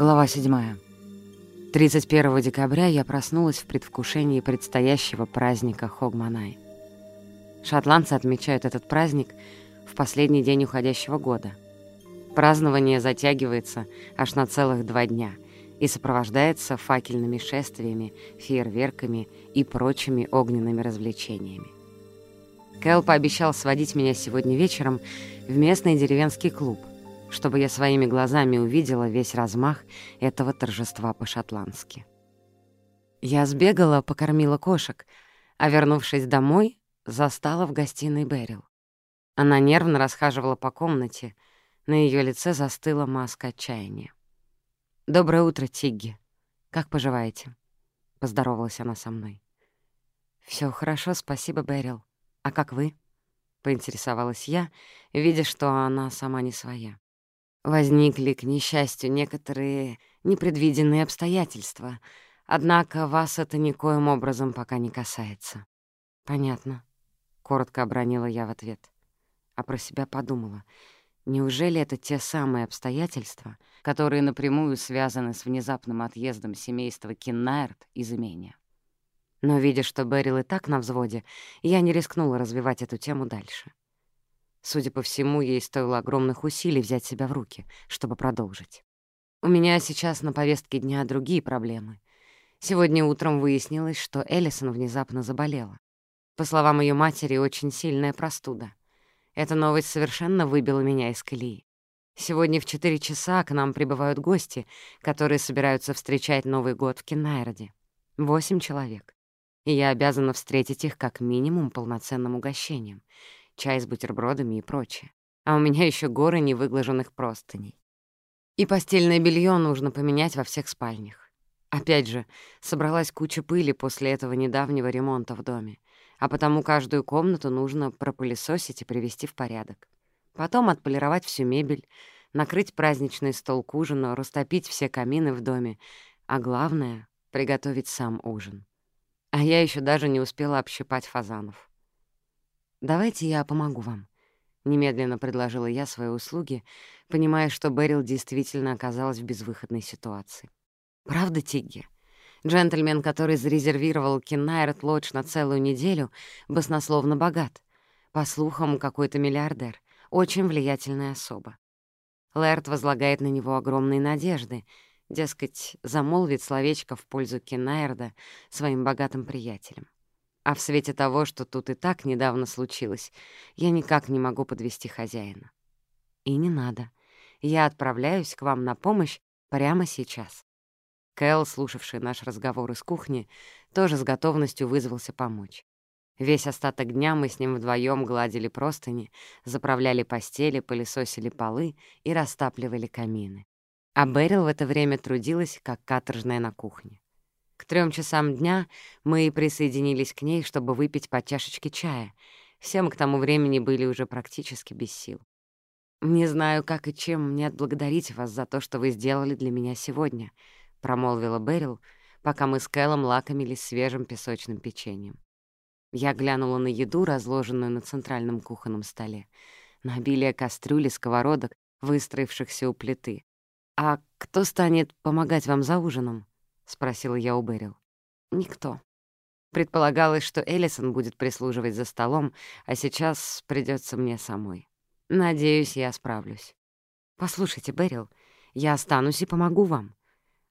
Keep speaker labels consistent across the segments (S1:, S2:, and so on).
S1: Глава 7. 31 декабря я проснулась в предвкушении предстоящего праздника Хогманай. Шотландцы отмечают этот праздник в последний день уходящего года. Празднование затягивается аж на целых два дня и сопровождается факельными шествиями, фейерверками и прочими огненными развлечениями. Кэл пообещал сводить меня сегодня вечером в местный деревенский клуб, чтобы я своими глазами увидела весь размах этого торжества по-шотландски. Я сбегала, покормила кошек, а, вернувшись домой, застала в гостиной Берил. Она нервно расхаживала по комнате, на ее лице застыла маска отчаяния. «Доброе утро, Тигги. Как поживаете?» — поздоровалась она со мной. Все хорошо, спасибо, Берил. А как вы?» — поинтересовалась я, видя, что она сама не своя. Возникли, к несчастью, некоторые непредвиденные обстоятельства, однако вас это никоим образом пока не касается. «Понятно», — коротко обронила я в ответ. А про себя подумала, неужели это те самые обстоятельства, которые напрямую связаны с внезапным отъездом семейства Киннайрт из имения? Но, видя, что Берил и так на взводе, я не рискнула развивать эту тему дальше. Судя по всему, ей стоило огромных усилий взять себя в руки, чтобы продолжить. У меня сейчас на повестке дня другие проблемы. Сегодня утром выяснилось, что Эллисон внезапно заболела. По словам ее матери, очень сильная простуда. Эта новость совершенно выбила меня из колеи. Сегодня в 4 часа к нам прибывают гости, которые собираются встречать Новый год в Кеннайроде. Восемь человек. И я обязана встретить их как минимум полноценным угощением — чай с бутербродами и прочее. А у меня еще горы невыглаженных простыней. И постельное белье нужно поменять во всех спальнях. Опять же, собралась куча пыли после этого недавнего ремонта в доме, а потому каждую комнату нужно пропылесосить и привести в порядок. Потом отполировать всю мебель, накрыть праздничный стол к ужину, растопить все камины в доме, а главное — приготовить сам ужин. А я еще даже не успела общипать фазанов. «Давайте я помогу вам», — немедленно предложила я свои услуги, понимая, что Берил действительно оказалась в безвыходной ситуации. «Правда, Тигги?» Джентльмен, который зарезервировал Кеннайрт Лодж на целую неделю, баснословно богат. По слухам, какой-то миллиардер, очень влиятельная особа. Лэрд возлагает на него огромные надежды, дескать, замолвит словечко в пользу Кеннайрда своим богатым приятелям. А в свете того, что тут и так недавно случилось, я никак не могу подвести хозяина. И не надо. Я отправляюсь к вам на помощь прямо сейчас. Кэл, слушавший наш разговор из кухни, тоже с готовностью вызвался помочь. Весь остаток дня мы с ним вдвоем гладили простыни, заправляли постели, пылесосили полы и растапливали камины. А Берил в это время трудилась, как каторжная на кухне. К трем часам дня мы присоединились к ней, чтобы выпить по чашечке чая. Все мы к тому времени были уже практически без сил. «Не знаю, как и чем мне отблагодарить вас за то, что вы сделали для меня сегодня», — промолвила Берил, пока мы с Кэллом лакомились свежим песочным печеньем. Я глянула на еду, разложенную на центральном кухонном столе, на обилие кастрюли, сковородок, выстроившихся у плиты. «А кто станет помогать вам за ужином?» — спросила я у Берил. «Никто». Предполагалось, что Эллисон будет прислуживать за столом, а сейчас придется мне самой. Надеюсь, я справлюсь. «Послушайте, Берил, я останусь и помогу вам.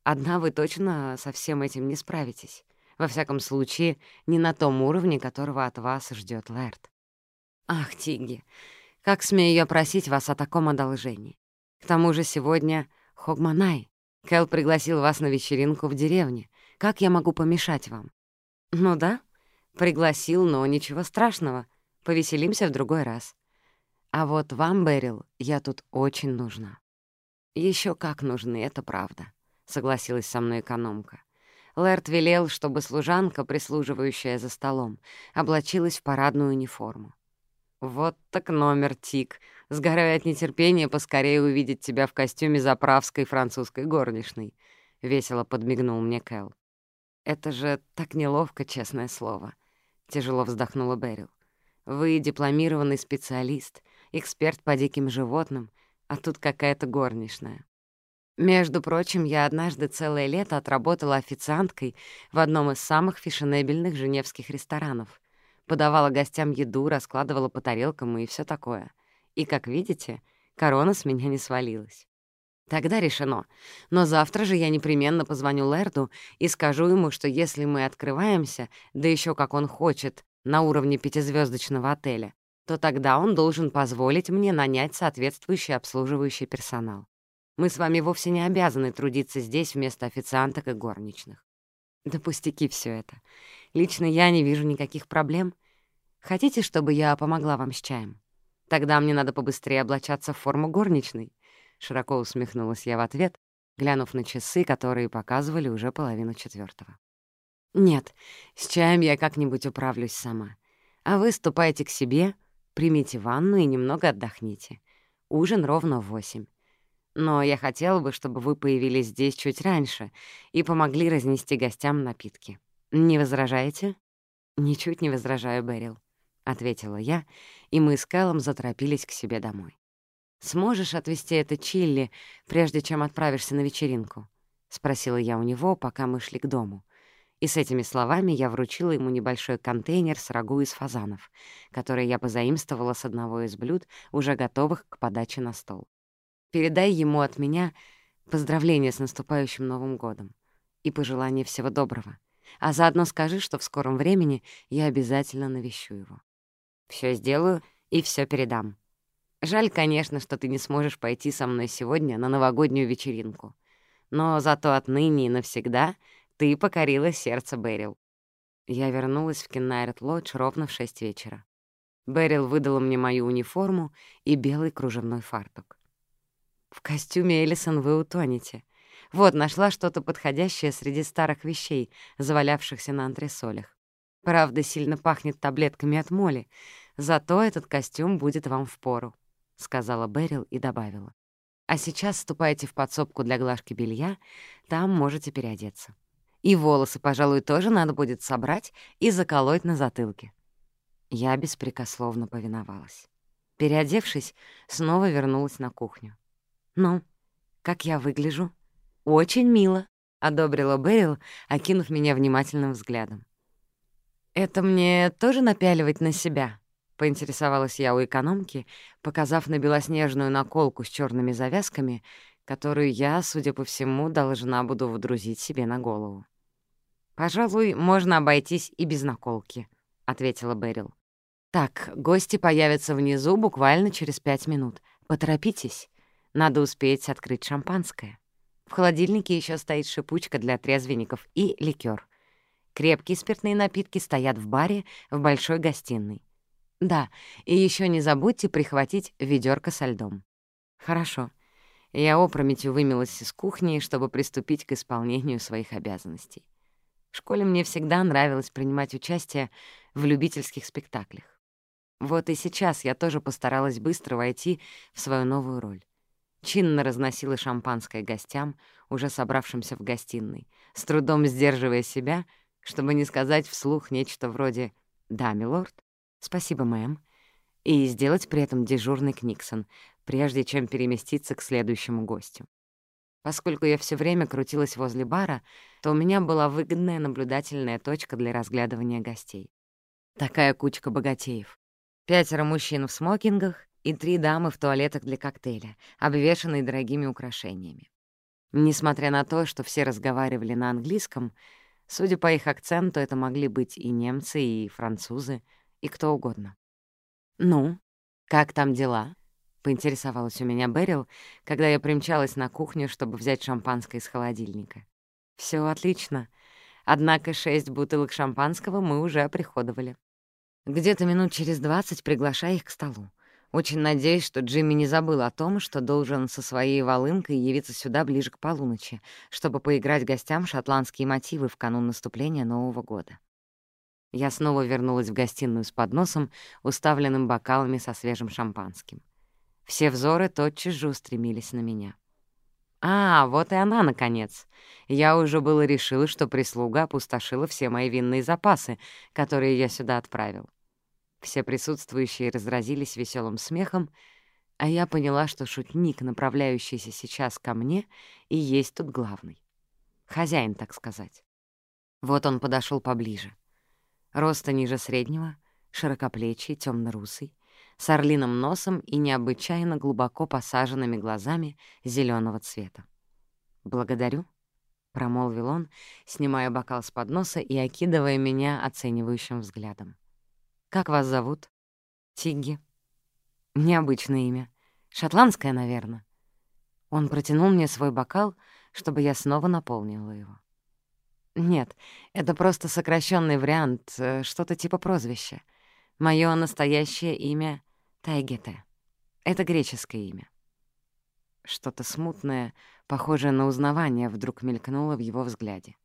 S1: Одна вы точно со всем этим не справитесь. Во всяком случае, не на том уровне, которого от вас ждет Лэрд. Ах, Тигги, как смею я просить вас о таком одолжении. К тому же сегодня Хогманай. Кэл пригласил вас на вечеринку в деревне. Как я могу помешать вам?» «Ну да, пригласил, но ничего страшного. Повеселимся в другой раз. А вот вам, Берил, я тут очень нужна». Еще как нужны, это правда», — согласилась со мной экономка. Лэрд велел, чтобы служанка, прислуживающая за столом, облачилась в парадную униформу. «Вот так номер, Тик. Сгораю от нетерпения поскорее увидеть тебя в костюме заправской французской горничной», — весело подмигнул мне Кэл. «Это же так неловко, честное слово», — тяжело вздохнула Берил. «Вы дипломированный специалист, эксперт по диким животным, а тут какая-то горничная». Между прочим, я однажды целое лето отработала официанткой в одном из самых фешенебельных женевских ресторанов. Подавала гостям еду, раскладывала по тарелкам и все такое. И, как видите, корона с меня не свалилась. Тогда решено. Но завтра же я непременно позвоню Лерду и скажу ему, что если мы открываемся, да еще как он хочет, на уровне пятизвездочного отеля, то тогда он должен позволить мне нанять соответствующий обслуживающий персонал. Мы с вами вовсе не обязаны трудиться здесь вместо официанток и горничных. Да пустяки все это. Лично я не вижу никаких проблем. Хотите, чтобы я помогла вам с чаем? Тогда мне надо побыстрее облачаться в форму горничной. Широко усмехнулась я в ответ, глянув на часы, которые показывали уже половину четвертого. «Нет, с чаем я как-нибудь управлюсь сама. А вы ступайте к себе, примите ванну и немного отдохните. Ужин ровно в восемь. Но я хотела бы, чтобы вы появились здесь чуть раньше и помогли разнести гостям напитки. Не возражаете?» «Ничуть не возражаю, Берил», — ответила я, и мы с Кэллом заторопились к себе домой. «Сможешь отвезти это Чилли, прежде чем отправишься на вечеринку?» — спросила я у него, пока мы шли к дому. И с этими словами я вручила ему небольшой контейнер с рагу из фазанов, который я позаимствовала с одного из блюд, уже готовых к подаче на стол. «Передай ему от меня поздравления с наступающим Новым годом и пожелание всего доброго, а заодно скажи, что в скором времени я обязательно навещу его. Все сделаю и все передам», Жаль, конечно, что ты не сможешь пойти со мной сегодня на новогоднюю вечеринку. Но зато отныне и навсегда ты покорила сердце Берил. Я вернулась в Кеннайрет Лодж ровно в шесть вечера. Берил выдала мне мою униформу и белый кружевной фартук. «В костюме Элисон вы утонете. Вот, нашла что-то подходящее среди старых вещей, завалявшихся на антресолях. Правда, сильно пахнет таблетками от моли, зато этот костюм будет вам впору. — сказала Берил и добавила. «А сейчас ступайте в подсобку для глажки белья, там можете переодеться. И волосы, пожалуй, тоже надо будет собрать и заколоть на затылке». Я беспрекословно повиновалась. Переодевшись, снова вернулась на кухню. «Ну, как я выгляжу?» «Очень мило», — одобрила Берил, окинув меня внимательным взглядом. «Это мне тоже напяливать на себя?» — поинтересовалась я у экономки, показав на белоснежную наколку с черными завязками, которую я, судя по всему, должна буду водрузить себе на голову. «Пожалуй, можно обойтись и без наколки», — ответила Берил. «Так, гости появятся внизу буквально через пять минут. Поторопитесь. Надо успеть открыть шампанское. В холодильнике еще стоит шипучка для трезвенников и ликер. Крепкие спиртные напитки стоят в баре в большой гостиной. Да, и еще не забудьте прихватить ведерко со льдом. Хорошо. Я опрометью вымилась из кухни, чтобы приступить к исполнению своих обязанностей. В школе мне всегда нравилось принимать участие в любительских спектаклях. Вот и сейчас я тоже постаралась быстро войти в свою новую роль. Чинно разносила шампанское гостям, уже собравшимся в гостиной, с трудом сдерживая себя, чтобы не сказать вслух нечто вроде «Да, милорд», «Спасибо, мэм». И сделать при этом дежурный Книксон, прежде чем переместиться к следующему гостю. Поскольку я все время крутилась возле бара, то у меня была выгодная наблюдательная точка для разглядывания гостей. Такая кучка богатеев. Пятеро мужчин в смокингах и три дамы в туалетах для коктейля, обвешанные дорогими украшениями. Несмотря на то, что все разговаривали на английском, судя по их акценту, это могли быть и немцы, и французы — и кто угодно. «Ну, как там дела?» — поинтересовалась у меня Берил, когда я примчалась на кухню, чтобы взять шампанское из холодильника. Все отлично. Однако шесть бутылок шампанского мы уже оприходовали. Где-то минут через двадцать приглашай их к столу. Очень надеюсь, что Джимми не забыл о том, что должен со своей волынкой явиться сюда ближе к полуночи, чтобы поиграть гостям шотландские мотивы в канун наступления Нового года. Я снова вернулась в гостиную с подносом, уставленным бокалами со свежим шампанским. Все взоры тотчас же устремились на меня. «А, вот и она, наконец. Я уже было решила, что прислуга опустошила все мои винные запасы, которые я сюда отправил». Все присутствующие разразились веселым смехом, а я поняла, что шутник, направляющийся сейчас ко мне, и есть тут главный. Хозяин, так сказать. Вот он подошел поближе. Роста ниже среднего, широкоплечий, темно русый с орлиным носом и необычайно глубоко посаженными глазами зеленого цвета. «Благодарю», — промолвил он, снимая бокал с подноса и окидывая меня оценивающим взглядом. «Как вас зовут?» «Тигги». «Необычное имя. Шотландское, наверное». Он протянул мне свой бокал, чтобы я снова наполнила его. «Нет, это просто сокращенный вариант, э, что-то типа прозвища. Мое настоящее имя — Тайгете. Это греческое имя». Что-то смутное, похожее на узнавание, вдруг мелькнуло в его взгляде.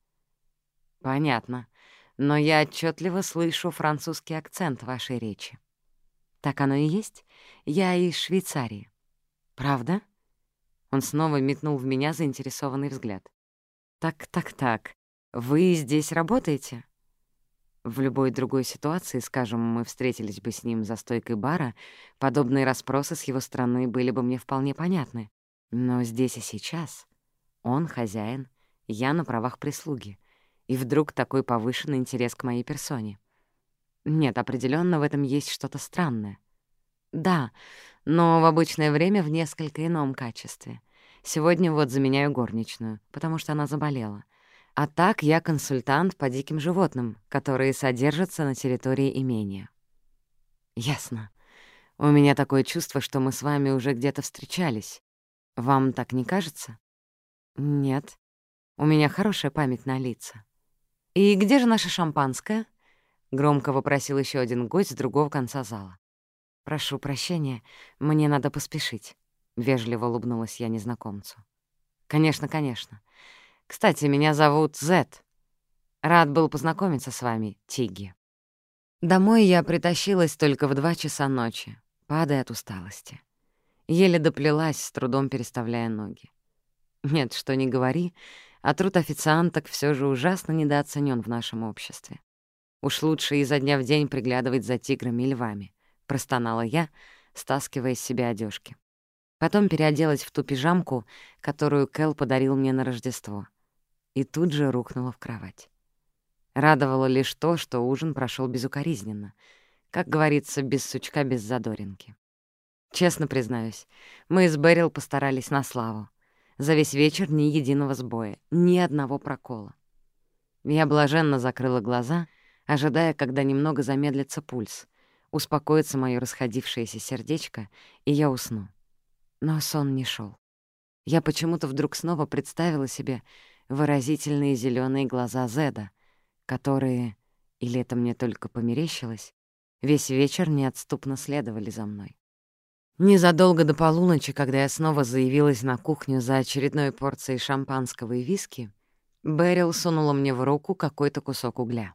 S1: «Понятно, но я отчетливо слышу французский акцент вашей речи». «Так оно и есть. Я из Швейцарии». «Правда?» Он снова метнул в меня заинтересованный взгляд. «Так, так, так. Вы здесь работаете?» В любой другой ситуации, скажем, мы встретились бы с ним за стойкой бара, подобные расспросы с его стороны были бы мне вполне понятны. Но здесь и сейчас он хозяин, я на правах прислуги. И вдруг такой повышенный интерес к моей персоне. Нет, определенно в этом есть что-то странное. Да, но в обычное время в несколько ином качестве. Сегодня вот заменяю горничную, потому что она заболела. А так я консультант по диким животным, которые содержатся на территории имения. Ясно. У меня такое чувство, что мы с вами уже где-то встречались. Вам так не кажется? Нет. У меня хорошая память на лица. И где же наше шампанское? Громко вопросил еще один гость с другого конца зала. «Прошу прощения, мне надо поспешить», — вежливо улыбнулась я незнакомцу. «Конечно, конечно. Кстати, меня зовут Зет. Рад был познакомиться с вами, Тигги. Домой я притащилась только в два часа ночи, падая от усталости. Еле доплелась, с трудом переставляя ноги. Нет, что не говори, а труд официанток все же ужасно недооценен в нашем обществе. Уж лучше изо дня в день приглядывать за тиграми и львами, простонала я, стаскивая с себя одежки. Потом переоделась в ту пижамку, которую Кэл подарил мне на Рождество — и тут же рухнула в кровать. Радовало лишь то, что ужин прошел безукоризненно. Как говорится, без сучка, без задоринки. Честно признаюсь, мы с Берил постарались на славу. За весь вечер ни единого сбоя, ни одного прокола. Я блаженно закрыла глаза, ожидая, когда немного замедлится пульс, успокоится моё расходившееся сердечко, и я усну. Но сон не шел. Я почему-то вдруг снова представила себе, выразительные зеленые глаза Зеда, которые, или это мне только померещилось, весь вечер неотступно следовали за мной. Незадолго до полуночи, когда я снова заявилась на кухню за очередной порцией шампанского и виски, Берил сунула мне в руку какой-то кусок угля.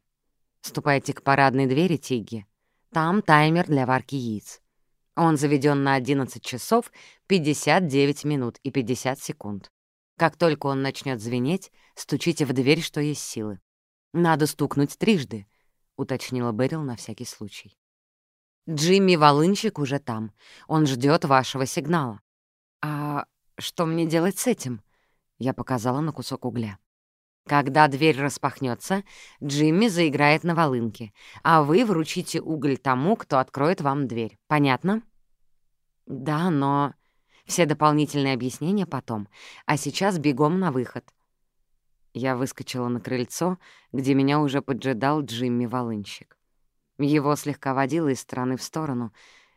S1: «Ступайте к парадной двери, Тигги. Там таймер для варки яиц. Он заведен на 11 часов 59 минут и 50 секунд. Как только он начнет звенеть, стучите в дверь, что есть силы. Надо стукнуть трижды, — уточнила Берил на всякий случай. Джимми Волынщик уже там. Он ждет вашего сигнала. А что мне делать с этим? Я показала на кусок угля. Когда дверь распахнется, Джимми заиграет на волынке, а вы вручите уголь тому, кто откроет вам дверь. Понятно? Да, но... Все дополнительные объяснения потом, а сейчас бегом на выход. Я выскочила на крыльцо, где меня уже поджидал Джимми-волынщик. Его слегка водило из стороны в сторону,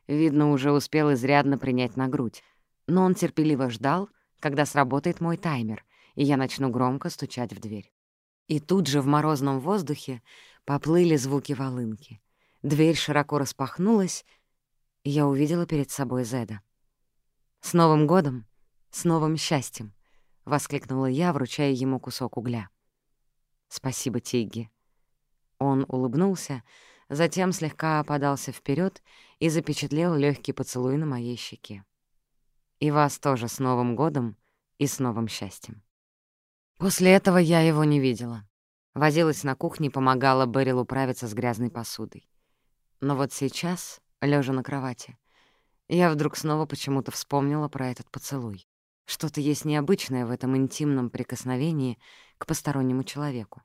S1: видно, уже успел изрядно принять на грудь, но он терпеливо ждал, когда сработает мой таймер, и я начну громко стучать в дверь. И тут же в морозном воздухе поплыли звуки волынки. Дверь широко распахнулась, и я увидела перед собой Зеда. «С Новым годом! С новым счастьем!» — воскликнула я, вручая ему кусок угля. «Спасибо, Тигги». Он улыбнулся, затем слегка подался вперед и запечатлел легкий поцелуй на моей щеке. «И вас тоже с Новым годом и с новым счастьем». После этого я его не видела. Возилась на кухне и помогала Берил управиться с грязной посудой. Но вот сейчас, лежа на кровати, Я вдруг снова почему-то вспомнила про этот поцелуй. Что-то есть необычное в этом интимном прикосновении к постороннему человеку.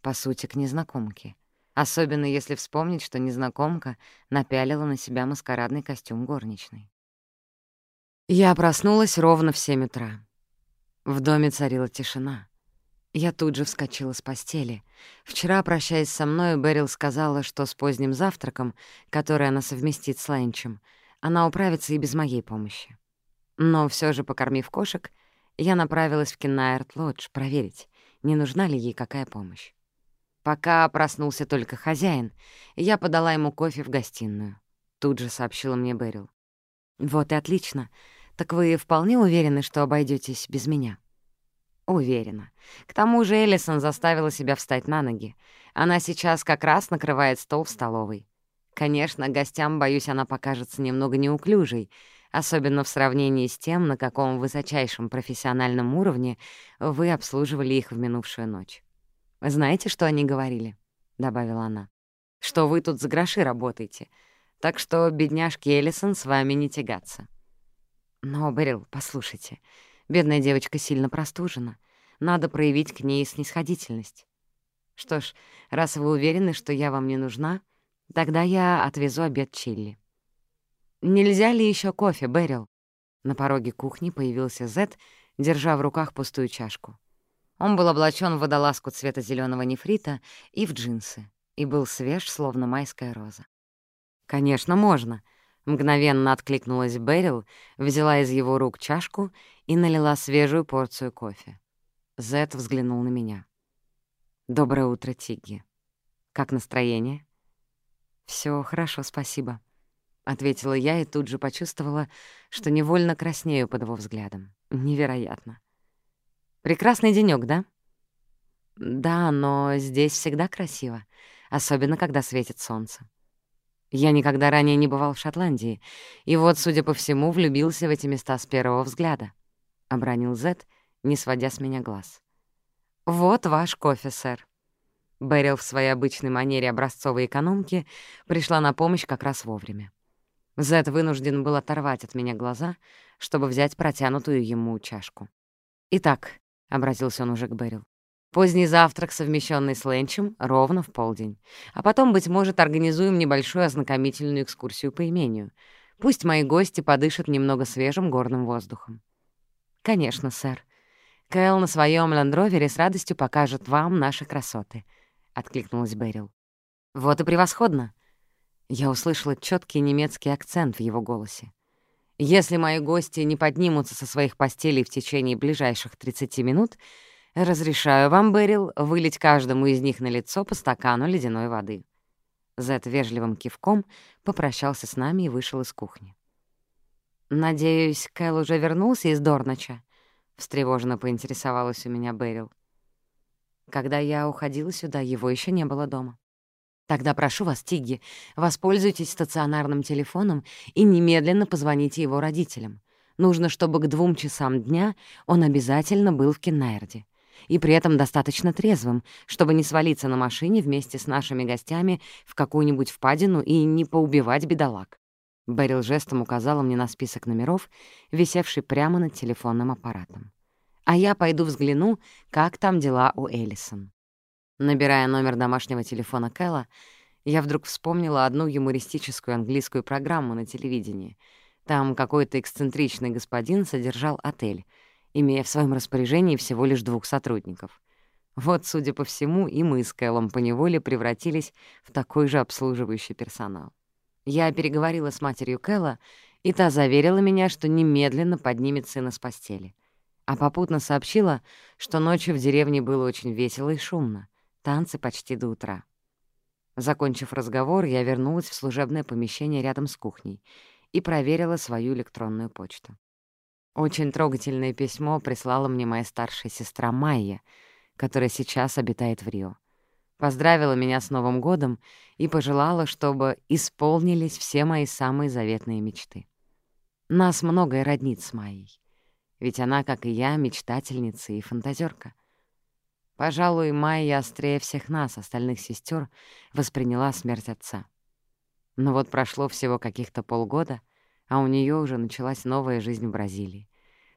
S1: По сути, к незнакомке. Особенно если вспомнить, что незнакомка напялила на себя маскарадный костюм горничной. Я проснулась ровно в семь утра. В доме царила тишина. Я тут же вскочила с постели. Вчера, прощаясь со мной, Берил сказала, что с поздним завтраком, который она совместит с Лэнчем, она управится и без моей помощи. Но все же, покормив кошек, я направилась в Кеннаерт-Лодж проверить, не нужна ли ей какая помощь. Пока проснулся только хозяин, я подала ему кофе в гостиную. Тут же сообщила мне Берил. «Вот и отлично. Так вы вполне уверены, что обойдетесь без меня?» «Уверена. К тому же Эллисон заставила себя встать на ноги. Она сейчас как раз накрывает стол в столовой. Конечно, гостям, боюсь, она покажется немного неуклюжей, особенно в сравнении с тем, на каком высочайшем профессиональном уровне вы обслуживали их в минувшую ночь. «Знаете, что они говорили?» — добавила она. «Что вы тут за гроши работаете, так что бедняжки Эллисон с вами не тягаться». «Но, Берил, послушайте, бедная девочка сильно простужена. Надо проявить к ней снисходительность. Что ж, раз вы уверены, что я вам не нужна, тогда я отвезу обед Чилли». «Нельзя ли еще кофе, Берил?» На пороге кухни появился Зет, держа в руках пустую чашку. Он был облачен в водолазку цвета зеленого нефрита и в джинсы, и был свеж, словно майская роза. «Конечно, можно», — мгновенно откликнулась Берил, взяла из его рук чашку и налила свежую порцию кофе. Зет взглянул на меня. «Доброе утро, Тигги. Как настроение?» Все хорошо, спасибо», — ответила я и тут же почувствовала, что невольно краснею под его взглядом. Невероятно. Прекрасный денёк, да? Да, но здесь всегда красиво, особенно когда светит солнце. Я никогда ранее не бывал в Шотландии, и вот, судя по всему, влюбился в эти места с первого взгляда. Обронил Зет, не сводя с меня глаз. «Вот ваш кофе, сэр». Берил в своей обычной манере образцовой экономки пришла на помощь как раз вовремя. Зет вынужден был оторвать от меня глаза, чтобы взять протянутую ему чашку. «Итак, — обратился он уже к Берил. «Поздний завтрак, совмещенный с ленчем, ровно в полдень. А потом, быть может, организуем небольшую ознакомительную экскурсию по имению. Пусть мои гости подышат немного свежим горным воздухом». «Конечно, сэр. Кэл на своем ландровере с радостью покажет вам наши красоты», — откликнулась Берил. «Вот и превосходно!» Я услышала четкий немецкий акцент в его голосе. Если мои гости не поднимутся со своих постелей в течение ближайших 30 минут, разрешаю вам, Берил, вылить каждому из них на лицо по стакану ледяной воды». Зет вежливым кивком попрощался с нами и вышел из кухни. «Надеюсь, Кэл уже вернулся из Дорнача?» — встревоженно поинтересовалась у меня Берил. Когда я уходила сюда, его еще не было дома. Тогда прошу вас, Тигги, воспользуйтесь стационарным телефоном и немедленно позвоните его родителям. Нужно, чтобы к двум часам дня он обязательно был в Кеннайрде. И при этом достаточно трезвым, чтобы не свалиться на машине вместе с нашими гостями в какую-нибудь впадину и не поубивать бедолаг. Берил жестом указала мне на список номеров, висевший прямо над телефонным аппаратом. А я пойду взгляну, как там дела у Эллисон. Набирая номер домашнего телефона Кэлла, я вдруг вспомнила одну юмористическую английскую программу на телевидении. Там какой-то эксцентричный господин содержал отель, имея в своем распоряжении всего лишь двух сотрудников. Вот, судя по всему, и мы с Кэллом поневоле превратились в такой же обслуживающий персонал. Я переговорила с матерью Кэлла, и та заверила меня, что немедленно поднимет сына с постели. А попутно сообщила, что ночью в деревне было очень весело и шумно танцы почти до утра. Закончив разговор, я вернулась в служебное помещение рядом с кухней и проверила свою электронную почту. Очень трогательное письмо прислала мне моя старшая сестра Майя, которая сейчас обитает в Рио. Поздравила меня с Новым годом и пожелала, чтобы исполнились все мои самые заветные мечты. Нас многое роднит с Майей, ведь она, как и я, мечтательница и фантазерка. Пожалуй, Майя острее всех нас, остальных сестер, восприняла смерть отца. Но вот прошло всего каких-то полгода, а у нее уже началась новая жизнь в Бразилии.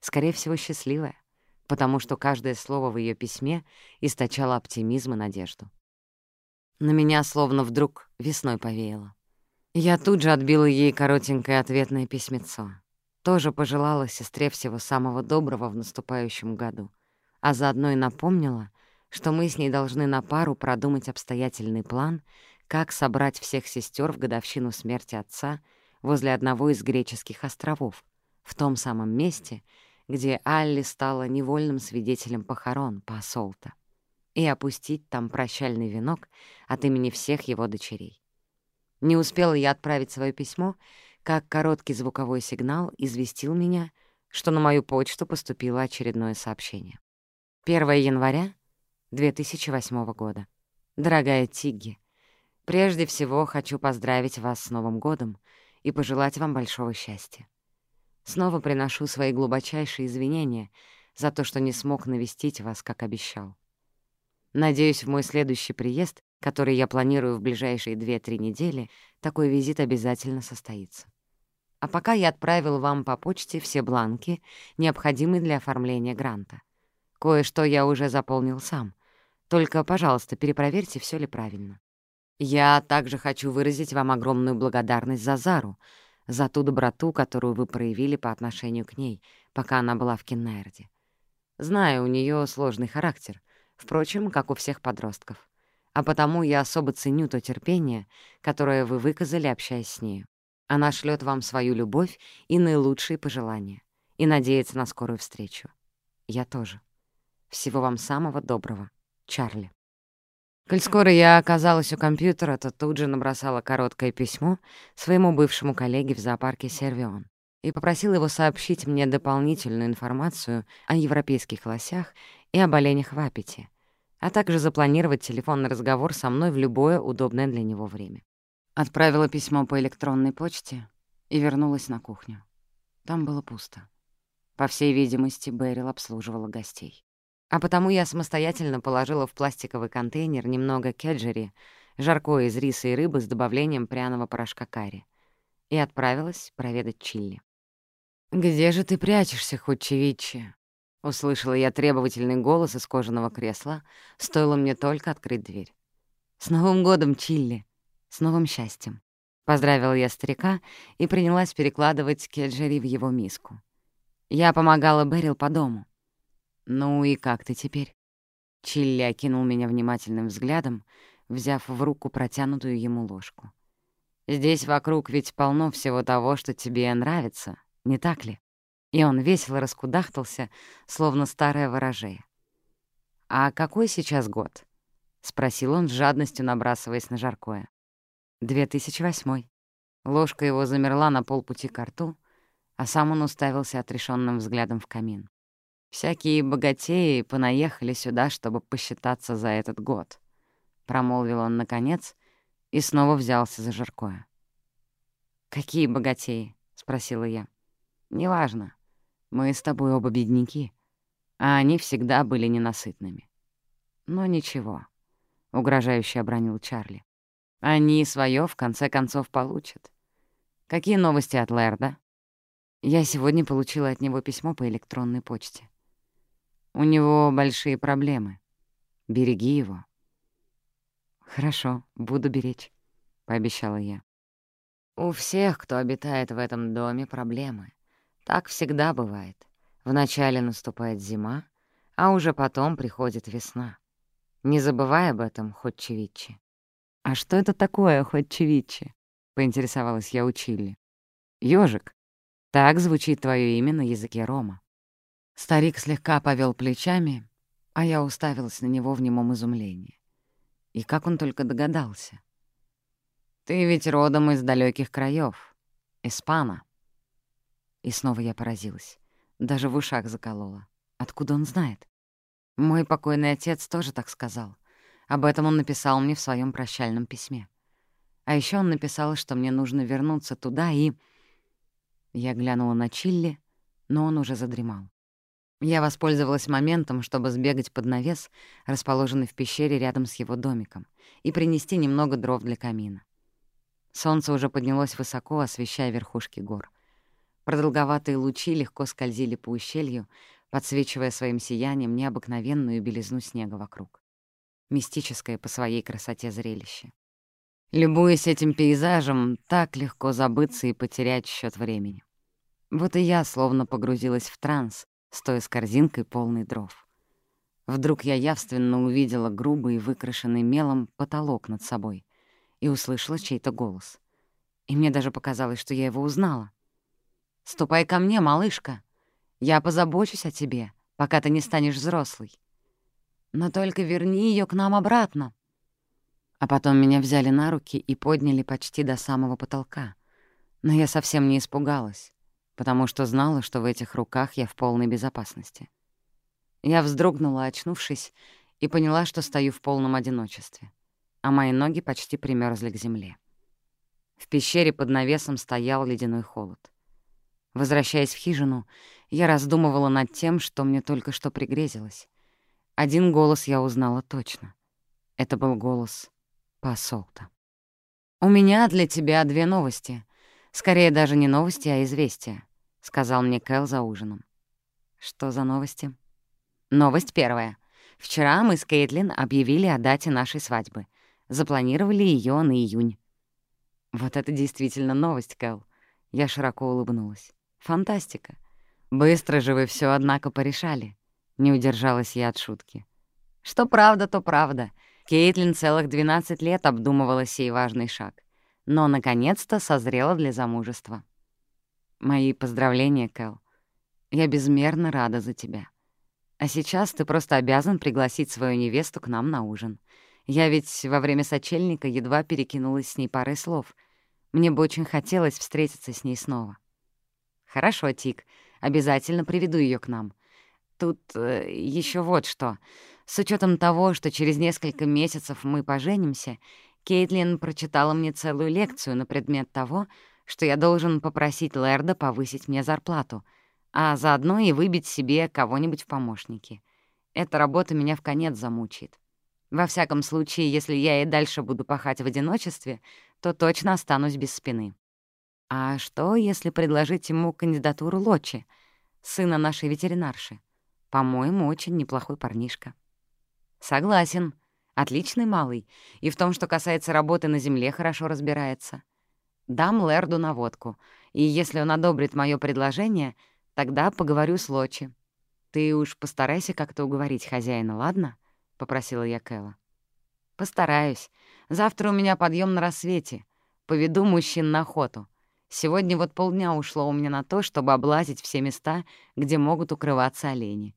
S1: Скорее всего, счастливая, потому что каждое слово в ее письме источало оптимизм и надежду. На меня словно вдруг весной повеяло. Я тут же отбила ей коротенькое ответное письмецо. Тоже пожелала сестре всего самого доброго в наступающем году, а заодно и напомнила, что мы с ней должны на пару продумать обстоятельный план, как собрать всех сестер в годовщину смерти отца возле одного из греческих островов, в том самом месте, где Алли стала невольным свидетелем похорон Пасолта, и опустить там прощальный венок от имени всех его дочерей. Не успела я отправить свое письмо, как короткий звуковой сигнал известил меня, что на мою почту поступило очередное сообщение. 1 января 2008 года. Дорогая Тигги, прежде всего хочу поздравить вас с Новым годом и пожелать вам большого счастья. Снова приношу свои глубочайшие извинения за то, что не смог навестить вас, как обещал. Надеюсь, в мой следующий приезд, который я планирую в ближайшие 2-3 недели, такой визит обязательно состоится. А пока я отправил вам по почте все бланки, необходимые для оформления гранта. Кое-что я уже заполнил сам, только, пожалуйста, перепроверьте, все ли правильно. Я также хочу выразить вам огромную благодарность за Зару, за ту доброту, которую вы проявили по отношению к ней, пока она была в Кеннерде. Знаю, у нее сложный характер, впрочем, как у всех подростков. А потому я особо ценю то терпение, которое вы выказали, общаясь с нею. Она шлет вам свою любовь и наилучшие пожелания и надеется на скорую встречу. Я тоже. Всего вам самого доброго. Чарли. Коль скоро я оказалась у компьютера, то тут же набросала короткое письмо своему бывшему коллеге в зоопарке «Сервион» и попросила его сообщить мне дополнительную информацию о европейских лосях и об оленях в Аппете, а также запланировать телефонный разговор со мной в любое удобное для него время. Отправила письмо по электронной почте и вернулась на кухню. Там было пусто. По всей видимости, Берил обслуживала гостей. А потому я самостоятельно положила в пластиковый контейнер немного кеджери, жаркое из риса и рыбы с добавлением пряного порошка карри, и отправилась проведать Чилли. «Где же ты прячешься, Хучевичи?» — услышала я требовательный голос из кожаного кресла, стоило мне только открыть дверь. «С Новым годом, Чилли! С новым счастьем!» Поздравила я старика и принялась перекладывать кеджери в его миску. Я помогала Берил по дому. «Ну и как ты теперь?» Чилли окинул меня внимательным взглядом, взяв в руку протянутую ему ложку. «Здесь вокруг ведь полно всего того, что тебе нравится, не так ли?» И он весело раскудахтался, словно старое ворожея. «А какой сейчас год?» — спросил он с жадностью, набрасываясь на жаркое. «2008». Ложка его замерла на полпути к рту, а сам он уставился отрешенным взглядом в камин. Всякие богатеи понаехали сюда, чтобы посчитаться за этот год. Промолвил он наконец и снова взялся за жаркое. «Какие богатеи?» — спросила я. «Неважно. Мы с тобой оба бедняки, а они всегда были ненасытными». «Но ничего», — угрожающе обронил Чарли. «Они свое в конце концов получат. Какие новости от Лерда?» Я сегодня получила от него письмо по электронной почте. У него большие проблемы. Береги его. Хорошо, буду беречь, — пообещала я. У всех, кто обитает в этом доме, проблемы. Так всегда бывает. Вначале наступает зима, а уже потом приходит весна. Не забывай об этом, Ходчевичи. «А что это такое, Ходчевичи?» — поинтересовалась я у Чилли. «Ёжик. Так звучит твое имя на языке Рома». Старик слегка повел плечами, а я уставилась на него в немом изумлении. И как он только догадался. «Ты ведь родом из далеких краев, Испана». И снова я поразилась. Даже в ушах заколола. Откуда он знает? Мой покойный отец тоже так сказал. Об этом он написал мне в своем прощальном письме. А еще он написал, что мне нужно вернуться туда и... Я глянула на Чилли, но он уже задремал. Я воспользовалась моментом, чтобы сбегать под навес, расположенный в пещере рядом с его домиком, и принести немного дров для камина. Солнце уже поднялось высоко, освещая верхушки гор. Продолговатые лучи легко скользили по ущелью, подсвечивая своим сиянием необыкновенную белизну снега вокруг. Мистическое по своей красоте зрелище. Любуясь этим пейзажем, так легко забыться и потерять счет времени. Вот и я словно погрузилась в транс, стоя с корзинкой полной дров. Вдруг я явственно увидела грубый, выкрашенный мелом потолок над собой и услышала чей-то голос. И мне даже показалось, что я его узнала. «Ступай ко мне, малышка. Я позабочусь о тебе, пока ты не станешь взрослой. Но только верни ее к нам обратно». А потом меня взяли на руки и подняли почти до самого потолка. Но я совсем не испугалась потому что знала, что в этих руках я в полной безопасности. Я вздрогнула, очнувшись, и поняла, что стою в полном одиночестве, а мои ноги почти примерзли к земле. В пещере под навесом стоял ледяной холод. Возвращаясь в хижину, я раздумывала над тем, что мне только что пригрезилось. Один голос я узнала точно. Это был голос посолта. «У меня для тебя две новости. Скорее даже не новости, а известия. — сказал мне Кэл за ужином. «Что за новости?» «Новость первая. Вчера мы с Кейтлин объявили о дате нашей свадьбы. Запланировали ее на июнь». «Вот это действительно новость, Кэл». Я широко улыбнулась. «Фантастика. Быстро же вы все однако, порешали». Не удержалась я от шутки. «Что правда, то правда. Кейтлин целых 12 лет обдумывала сей важный шаг. Но, наконец-то, созрела для замужества». Мои поздравления, Кэл. Я безмерно рада за тебя. А сейчас ты просто обязан пригласить свою невесту к нам на ужин. Я ведь во время сочельника едва перекинулась с ней парой слов. Мне бы очень хотелось встретиться с ней снова. Хорошо, Тик, обязательно приведу ее к нам. Тут э, еще вот что. С учетом того, что через несколько месяцев мы поженимся, Кейтлин прочитала мне целую лекцию на предмет того, что я должен попросить Лерда повысить мне зарплату, а заодно и выбить себе кого-нибудь в помощники. Эта работа меня в конец замучит. Во всяком случае, если я и дальше буду пахать в одиночестве, то точно останусь без спины. А что, если предложить ему кандидатуру Лочи, сына нашей ветеринарши? По-моему, очень неплохой парнишка. Согласен. Отличный малый. И в том, что касается работы на земле, хорошо разбирается. Дам Лерду наводку, и если он одобрит мое предложение, тогда поговорю с Лочи. Ты уж постарайся как-то уговорить хозяина, ладно?» — попросила я Кэлла. «Постараюсь. Завтра у меня подъем на рассвете. Поведу мужчин на охоту. Сегодня вот полдня ушло у меня на то, чтобы облазить все места, где могут укрываться олени.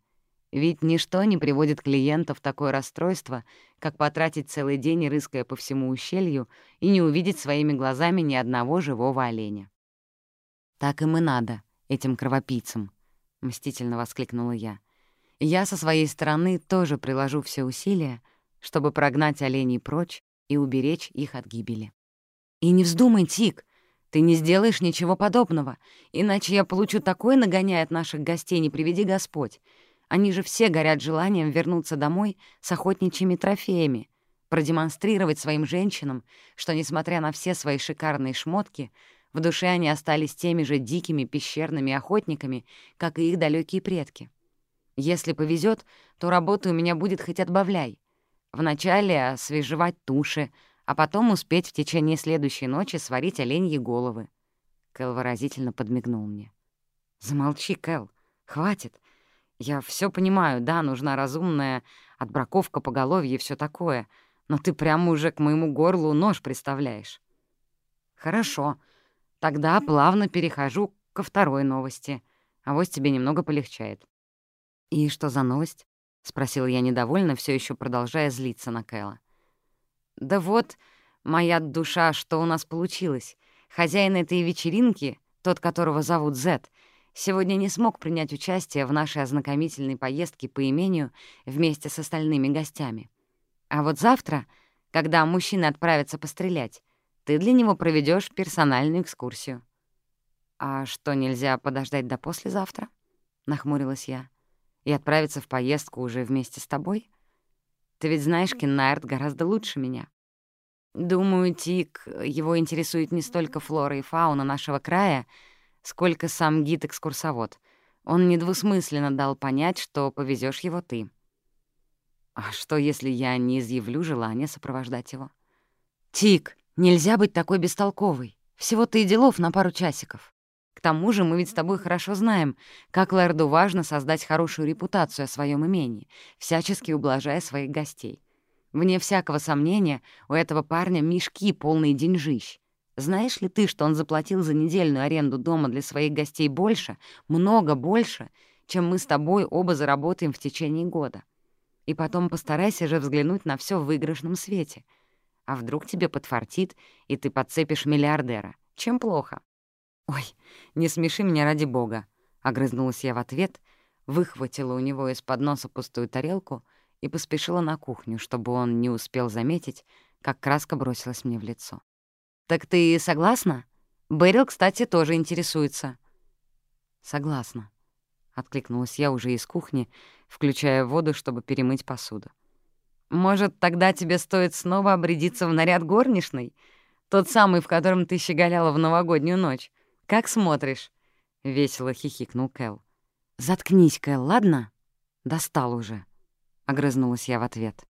S1: Ведь ничто не приводит клиента в такое расстройство, как потратить целый день, рыская по всему ущелью, и не увидеть своими глазами ни одного живого оленя. «Так им и надо, этим кровопийцам», — мстительно воскликнула я. «Я со своей стороны тоже приложу все усилия, чтобы прогнать оленей прочь и уберечь их от гибели». «И не вздумай, Тик, ты не сделаешь ничего подобного, иначе я получу такой нагоняй от наших гостей, не приведи Господь. Они же все горят желанием вернуться домой с охотничьими трофеями, продемонстрировать своим женщинам, что, несмотря на все свои шикарные шмотки, в душе они остались теми же дикими пещерными охотниками, как и их далекие предки. Если повезет, то работы у меня будет хоть отбавляй. Вначале освежевать туши, а потом успеть в течение следующей ночи сварить оленьи головы. Кэл выразительно подмигнул мне. «Замолчи, Кэл, хватит. Я все понимаю, да, нужна разумная отбраковка поголовья и все такое, но ты прямо уже к моему горлу нож приставляешь. Хорошо, тогда плавно перехожу ко второй новости. а Авось тебе немного полегчает. И что за новость? — спросил я недовольно, все еще продолжая злиться на Кэла. «Да вот, моя душа, что у нас получилось. Хозяин этой вечеринки, тот, которого зовут Зет, сегодня не смог принять участие в нашей ознакомительной поездке по имению вместе с остальными гостями. А вот завтра, когда мужчины отправятся пострелять, ты для него проведешь персональную экскурсию. «А что, нельзя подождать до послезавтра?» — нахмурилась я. «И отправиться в поездку уже вместе с тобой? Ты ведь знаешь Кеннард гораздо лучше меня». Думаю, Тик, его интересует не столько флора и фауна нашего края, сколько сам гид-экскурсовод. Он недвусмысленно дал понять, что повезешь его ты. А что, если я не изъявлю желание сопровождать его? «Тик, нельзя быть такой бестолковой. Всего-то и делов на пару часиков. К тому же мы ведь с тобой хорошо знаем, как Лэрду важно создать хорошую репутацию о своем имении, всячески ублажая своих гостей. Вне всякого сомнения, у этого парня мешки, полные деньжищ. Знаешь ли ты, что он заплатил за недельную аренду дома для своих гостей больше, много больше, чем мы с тобой оба заработаем в течение года? И потом постарайся же взглянуть на все в выигрышном свете. А вдруг тебе подфартит, и ты подцепишь миллиардера? Чем плохо? «Ой, не смеши меня ради бога», — огрызнулась я в ответ, выхватила у него из-под носа пустую тарелку — и поспешила на кухню, чтобы он не успел заметить, как краска бросилась мне в лицо. «Так ты согласна? Бэрил, кстати, тоже интересуется». «Согласна», — откликнулась я уже из кухни, включая воду, чтобы перемыть посуду. «Может, тогда тебе стоит снова обрядиться в наряд горничной? Тот самый, в котором ты щеголяла в новогоднюю ночь. Как смотришь?» — весело хихикнул Кэл. «Заткнись, Кэл, ладно? Достал уже». — огрызнулась я в ответ.